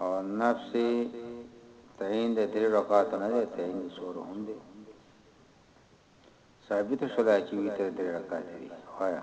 او نفس تعین د درې رکعاتو نه دی تعین د څو هم دی ثابت شوه چې وی تر درې رکعات دی وایا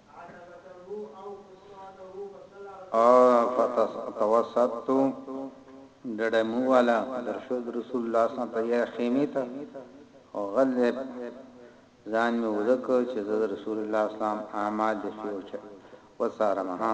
فتوسطت ډډه مو واله درشد رسول الله صلی الله علیه وسلم په یوه خیمه ته او غل ځان مې وده کړ چې زه د رسول الله صلی الله علیه وسلم اعمال د شیو چه وڅارم ها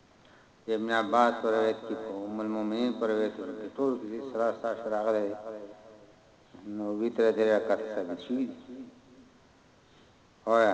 د ابن عباس په روایت کي په ام المؤمنین په روایت کي په ټولو کي درې سلا ساش راغلی دی نو وتر درې رکعته ثابت شوی دی اویا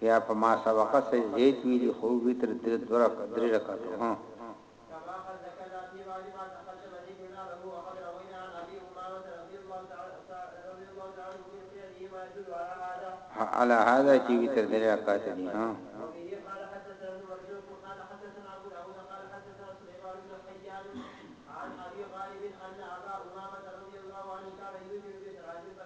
بیا په ما سبقه سه زیت ویلی خو وتر دری دوه رکعته دری رکعته هه. علی هذا چی وتر دری رکعته دی هه.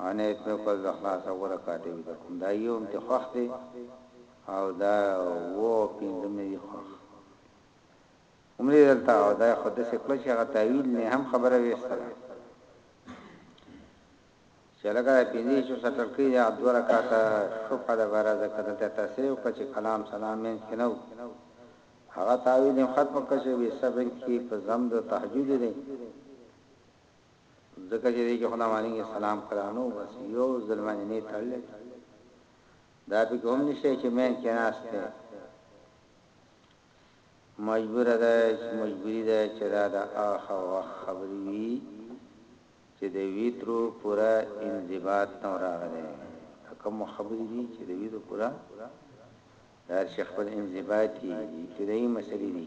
او نه یې پرې کول د خلاص او غوره کار ډېوې ته کوم دا یو هم ترې خوښ دی او دا اووه او پنځه هم نه دي خوښ عمرې دلته او دا یې خو داسې کړه چې هغه تاویل نه هم خبره ویستله چې لکه دا پنځه چې سټل کړي دا دوه رکعاته شپه د بره ځکه دلته تاسو یو کچ کلام سلام مینځ کې نو هغه تاویل ختم کړي به سبب کې په زم د تهجد دی ځکه چې دې کې خو نعمان علیه السلام کړه نو بس یو ځل باندې نه تړلې دا به کوم نشته چې مین کې ناشته مجبور ده مجبوری ده چې دا د اخه وخت خبرې وي چې د ویترو پورا انضباط نو راغلی کوم خبرې دي چې د ویترو پورا هر شي خپل انضباطي ابتدایي مسلې دي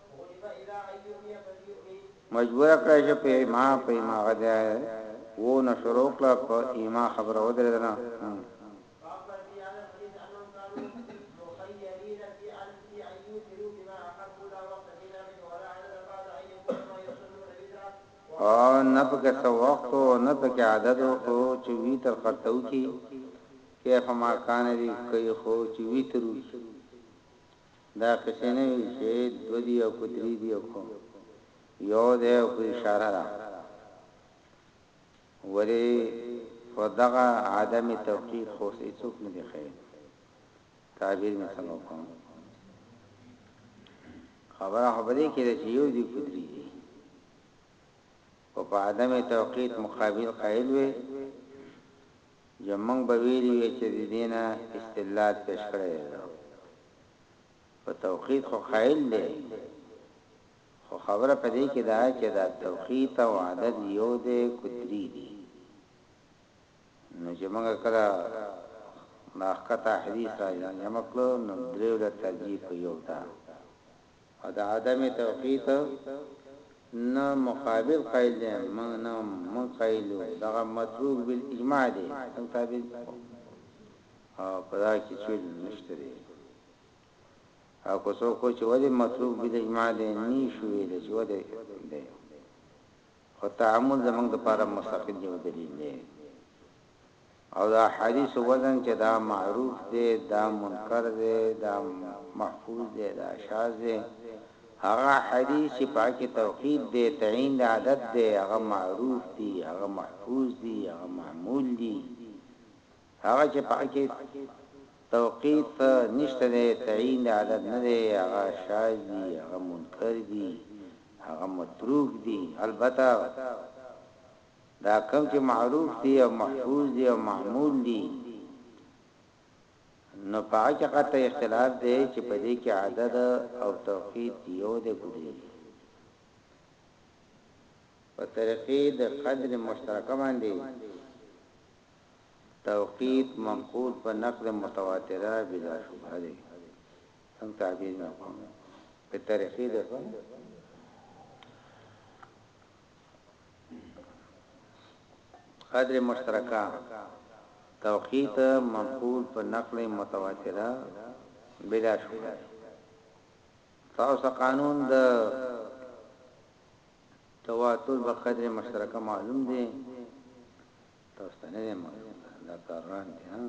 مجبور کړه چې په ایما په ایما غدیا و نه شروع کړه په ایما خبره ودرېدنه او نه پکې څو وخت او نه پکې عدد او چې وی تر خرتو کی کیف ما کان دی کوي خو چې وی تر وی دا قصې نه وي چي دوه دي او که دري دي او که يو دی او که اشاره ده ولي په دغه عدم توقيت خو اوس هيڅوک نه دي ښيي تعبير مي څنګه وکړم خبره خو په دې کي ده چي يو دي که دري دي خو په عدم توقيت مقابل قائل وي جه موږ به ویلی وی چه ددی نه استدلال پیش کړی دی ده په توقیت خو قایل دی خو خبره په دی کی ده چه دا توقیت او عدد یو دی که دری دی نو چه موږ کله دا ښکته حدیث را جمع کړو نو دریو له ترجیح په یو ده. او د عدم توقیت نه مقابل قائل دی موږ نه موږ قائل یو دغه متروک بالاجماع دی هغه تعبیر او په دا کې څه نشته دی او که څوک چې ولې متروک بل اجماع دی ني شو ویل چې ولې دی خو تعامل زمنګ د پاره مستقل یو دلیل دی او د احادیثو وزن چه دا معروف دی دا منکر دی دا محفوظ دی دا شاذ دی هغه احادیث چه په کی توقیت دی تعین د عدد دی هغه معروف دی هغه محفوظ دی هغه محمول دی هغه چه په کی توقیت نشته دی تعین د عدد نه دی هغه شاذ دی هغه منکر دی هغه متروک دی البته دا کوم چې معروف دي او محفوظ دي او معمول دي نو په هغه کې قطعي اختلاف دی چې په دې کې عدد او توقیت یو دی کړی په طریقې د قدر مشترکه باندې توقیت منقول په نقل متواتره بلا شبهه دی څنګه تعبیر نه کوم په طریقې د قدر مشترکه توقیت منقول په نقل متواتره بلا شبهه دی تاسوته قانون د تواتر به قدر مشترکه معلوم دی تاسو ته نه معلوم دا کاران دي ها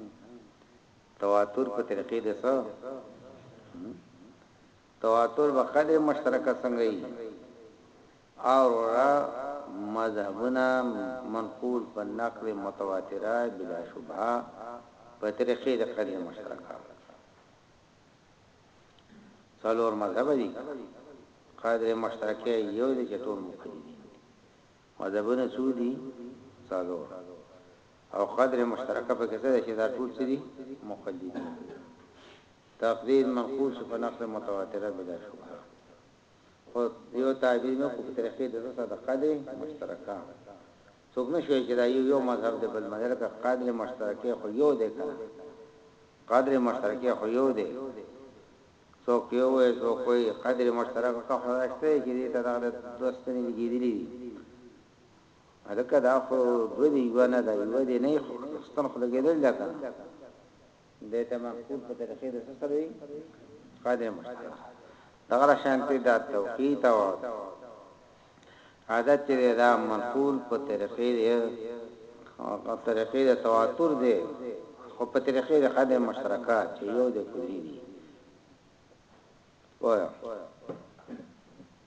تواتر په طریقې د څه تواتر به ښه دی مشترکه څنګه یی او وروره مذهبونه منقول په نقل متواتره بلا شبهه په طریقه د قدر مشترکه څلور مذهب دی قدر مشترکه یو دی چې ټول مقدی دی مذهبونه څو دی څلور او قدر مشترکه په کې څه دی چې دا ټول څه دی مقدی دی تقدیر منقول شو په نقل متواتره بلا شبهه خو یو تابعی نو په طریقه د څه د قدر مشترکه څوک نشوی چې دا یو یو مذهب د بل مذهب لکه قدر مشترکه خو یو دی کنه قدر مشترکه خو یو دی څوک یو وای څوک وای قدر مشترک کا خداشته چې دې ته دا دوستنی لګیدلی دي الکه دا خو دوی دی ونه دا یو دی نه خو ستن خو لګیدل دا کنه دی ته مقصود په طریقې د څه سره وي قد مشترک دغه شانتي دا توقیت او عادت چې دا منقول په طریقې دی او په طریقې د تواتر دی خو په طریقې د قد مشترکه چې یو د کلی دی وایو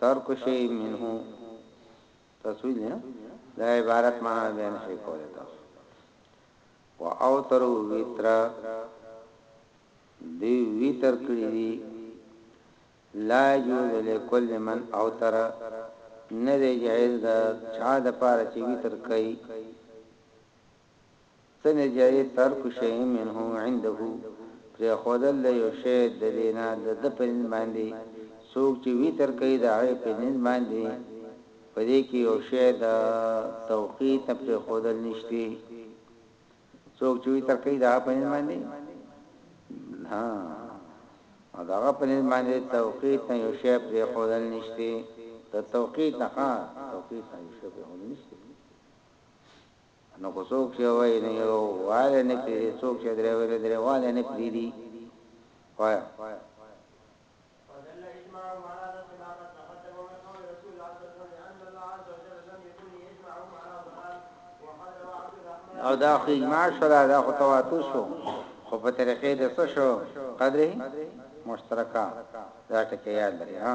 ترک شيء منه تسويل دی نه د عبارت معنا بیا نشي کولای تاسو و او تر وتر دی وتر کړی دی لا جوز لكل من او تر نه دی جائز دا چا د پاره چې وتر کوي څنګه جائز ترک شيء منه عنده پرېښودل د يو شی ددې نه دده په نزد باندې څوک چې وتر کوي د هغې په نزد باندې په دې کې يو شی د توقيت نه پرېښودل نشته څوک چې وتر کوي د هغه په نزد باندې ها او د هغه په نزد باندې توقيت نه يو شی پرېښودل نشته د توقيت نه ها توقيت نه يو شی پرېښودل نشته نو که څوک چې وایي نو یو والی نه پریدي څوک چې درې وایي نو درې والی نه پریدي وایه او دا خو اجماع شو دا, دا خو تواتر شو خو په طریقې د څه شو قدره مشترکه دا ټکی یاد لري ها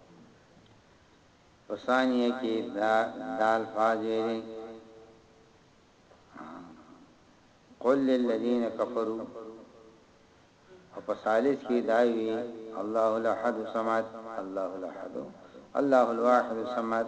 په ثانیه کې دا دا الفاظ ویلي قل للذین کفروا او په ثالث کې دا وی الله الاحد الصمد الله الاحد الله الواحد الصمد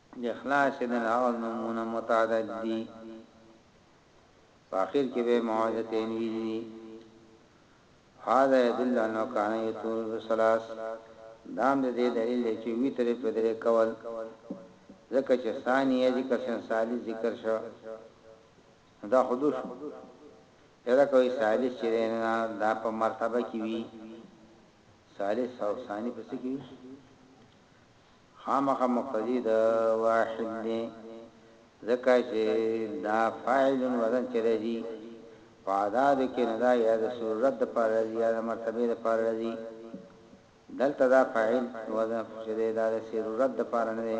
د اخلاص د لحاظ نومونه متعدد دي، په اخر کې به یې معوذ تنوین وي، وهذا يدل انه کان یطول بثلاث، دا هم د دې دلیل دی چې وتر یې په درې کول، ځکه چې ثانیه ذکر شوه، ثالث ذکر شو، نو دا خو دوه شو، بیا ځکه وایي ثالث چې دی نو دا په مرتبه کې وي، ثالث او ثاني په څه کې وي؟ خامخا مقتدي د واحد دی ځکه چې دا فاعل وزن چې راځي په اعدادو کې نو دا یا د صورت د پاره راځي یا د مرتبې د پاره راځي دلته دا فاعل وزن چې دی دا د صورت د پاره نه دی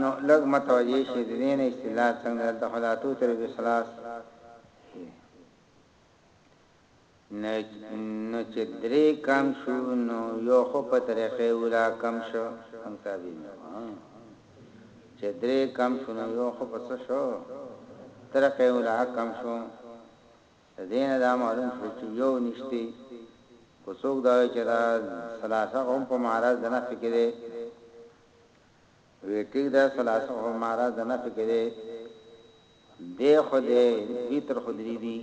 نو لږ متوجه شي د دین استدلال څنګه دلته خدا تو تر بسلاس نو چې درې کم شو نو یو خو په طریقې ولا کم شو هم تابع نه چې درې کم شو نو یو خو په څه شو طریقې ولا کم شو د دې نه دا معلوم شو چې يو نشته، که څوک دا وايي چې دا ثلاثه هم په معرض د نفي کې دی، وي ټيک ده ثلاثه په معرض د نفي کې دی، دی خو دی وتر خو درې دي،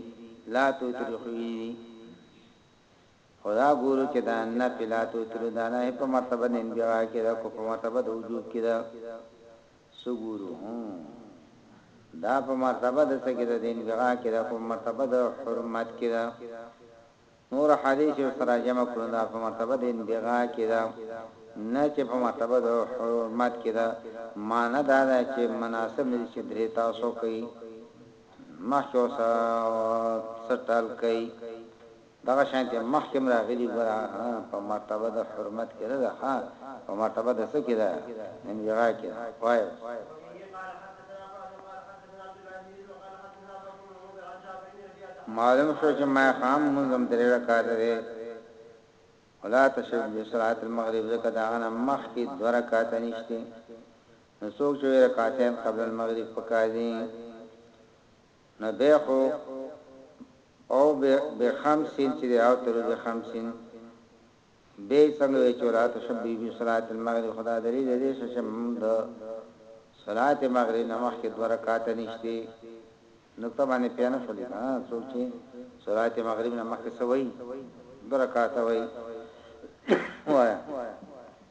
لا توتري خو وي دي. خو دا ګورو چې دا نفلات وترو دا نه په مرتبه د انبیاء کې ده خو په مرتبه د وجوب کې ده څه ګورو هو دا په مرتبه د څه کې ده د انبیاء کې ده خو مرتبه د حرمت کې ده نور حدیث سره جمع کړو دا په مرتبه د انبیاء کې ده نه چې په مرتبه د حرمت کې ده معنی دا ده چې مناسب نه چې درې تاسو کوي مخکې اوسه سټل کوي دغه شانتې مخکې هم راغلي ګوره په مرتبه د حرمت کې نه ده ښه په مرتبه د څه کې ده انبغاء کې ده وایې اوس. معلوم شو چې ماښام لمونځ هم درې رکعاته دی ولا تشرک بصلات المغرب ځکه د هغه نه مخکې دوه رکعاته نشته نو څوک چې رکعتین قبل المغرب پکار دي نو بیا خو او بخمس چې دی او تر بخمس بیا څنګه وی چې ولا تشبه بی صلات المغرب خدا دری دې شش د صلات مغرب نمخ کې دوه رکعات نشته نقطه باندې پیانه شو دي ها څوک چې صلات مغرب نمخ کې سوي دوه رکعات وای وایا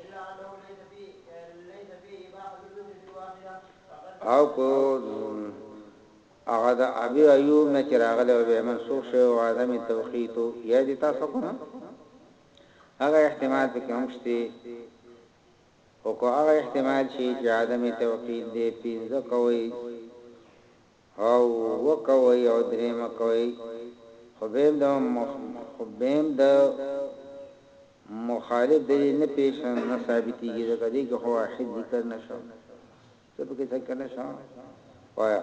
الا انه ليس في ليس في اباحه النذر في الواقعه فقد او کو هغه د ابي ايوب نه چې راغلی او به منسوخ شوی او عدم توقیت یا دي تاسو کوم هغه احتمال پکې هم شته او کو هغه احتمال شي چې عدم توقیت دی پینځه کوي هو وه کوئ او درې مه کوئ خو بیم د خو بیم د مخالف دلیل نه پیش نه ثابتیږي ځکه دې کې خو واحد ذکر نه شو څه پکې ذکر نه شو وایا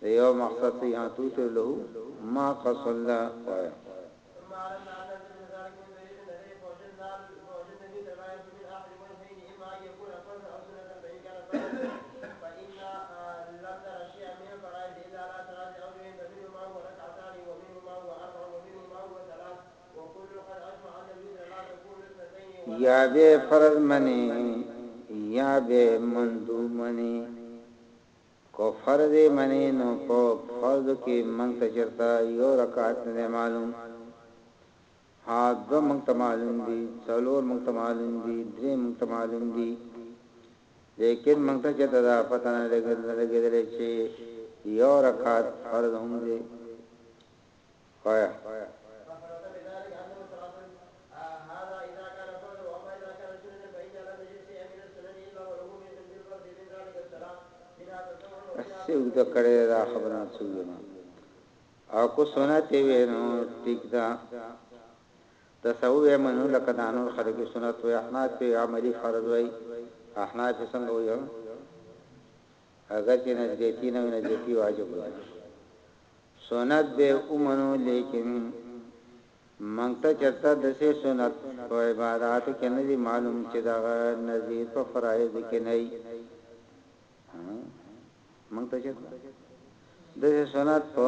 د یو مقصد ته یا توتر له ما قصل لا وایا یا به فرض منی یا به مندوب منی کفر دی منی نو په فرضو کی موږ ته چرته یو رکعت نه دی معلوم ها دوه موږ ته معلوم دی څلور موږ ته معلوم دی دری موږ ته معلوم دی لیکن موږ ته چرته دا پته نه لګیدلی چی یو رکعت فرض هم دی خایه. هسی اوږده کړی ده دا خبره نو څه وویم او که سنت یې وی نو ټیک ده ته څه وویم نو لکه دا نور خلک سنت وی احناف یې عملي فرض وی احناف یې څنګه وی اګر چې نزدیتی نه وی نزدیتی واجب وی سنت به ومنو لیکن موږ ته چرته دسې سنت په عباداتو کې نه دی معلوم چې دغه نظیر په فرایض کې نه وي موږ ته چرته دسې سنت په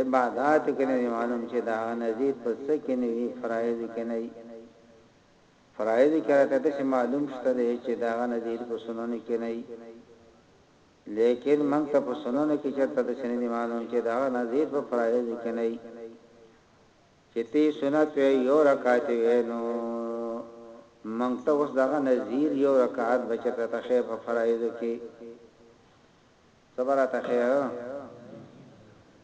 عبادت کې نه معلوم چې دا نذیر په څه کې نه وي فرایض کې نه وي فرایض کې راته د معلوم شته چې دا نذیر په سنن کې نه وي لیکن موږ ته په سننو کې چرته داسې نه دي معلوم چې د هغه نه زید په فرایضو کې نه وي چې تی سنت وي یو رکعت وي نو موږ ته اوس دغه نظیر یو رکعت بچته ته خې په فرایضو کې صبر ته خې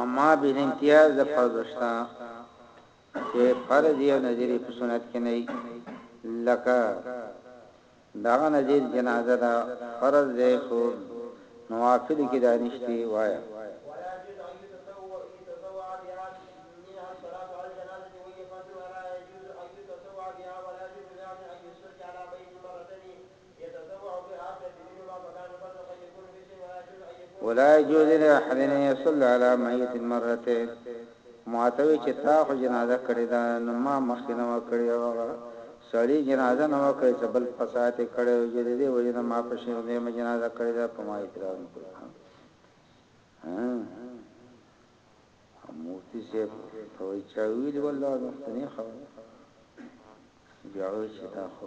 اما بل امتیاز د فرض شته چې فرض یو نظر په سنت کې نه لکه دا نظر جنازه دا فرض دی خو نوافل کې دا نشته وایي ولا يجوز لاحد ان يصلي على ميت مرتين ماته وی چې تا خو جنازه کړی ده نو ما مخکې نه وه کړی او هغه سړی جنازه نه وه کړی څه بل فساد یې کړی وو چې ددې وجې نه ما پسې هم دویمه جنازه کړی ده په ما اعتراض نه کوي مفتی صاحب ته وایي چا ویلي والله مخته نه خبره بیا وایي چې دا خو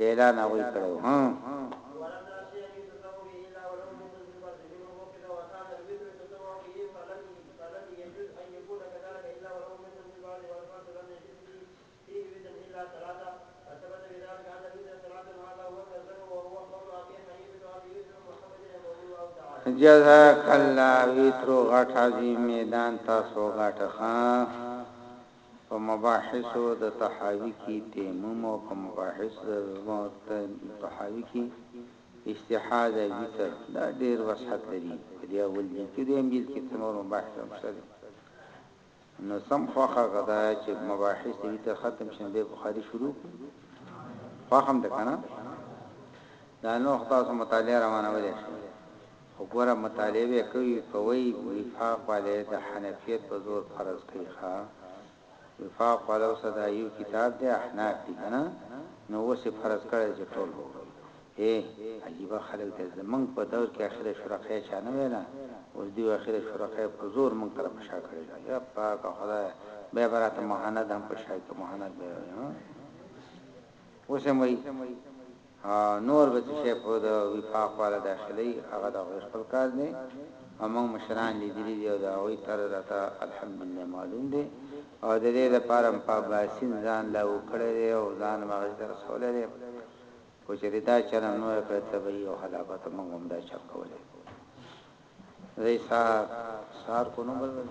اعلان هغوی کړی وو هه. جزاک الله ویترو غټ عظیم میدان تاسو وګاټه ښه. په مباحثو د طحاوي کي تيمم او په مباحثو د زما طحاوي کي استحاضه او وتر دا ډير وسعت لري په دي اول جلد کي دويم جلد کي نور مباحث هم شته دي نو سم خوخه غدا چي مباحث د وتر ختم شن به بخاري شروع خوخم ده کنه دا نو خداسو مطالعه روانه ولې شي خو ګوره مطالعه به کوی کوی وفاق واله د حنفیت په زور فرض کوی ښا وفاق واله اوس دا یو کتاب دی احناف دی کنه نو اوس یې فرض کړی چې ټول وګوری هی عجیبه خلک دی زمونږ په دور کې اخیره شرقه چا نه ویله اوس دیو اخیره شرقه په زور مونږ ته را په شا کړی ده یا پاکه خدایه بیا به راته مهند هم په شا کې مهند به وی ها اوس هم وی او نور به څه شی په د وفاق واله داخلوي هغه د هغوی خپل کار دی او موږ مشران لیدلي دي او د هغوی طرز راته الحمدلله معلوم دی او د دې لپاره مې په اباسین ځان لاهو کړی دی او ځان مې هغوی ته رسولی دی خو چېرې دا چل هم نه وای کړی طبعي او هلاکت موږ به هم دا چل کولی وای زه یې سهار سهار کو نو بل ورځ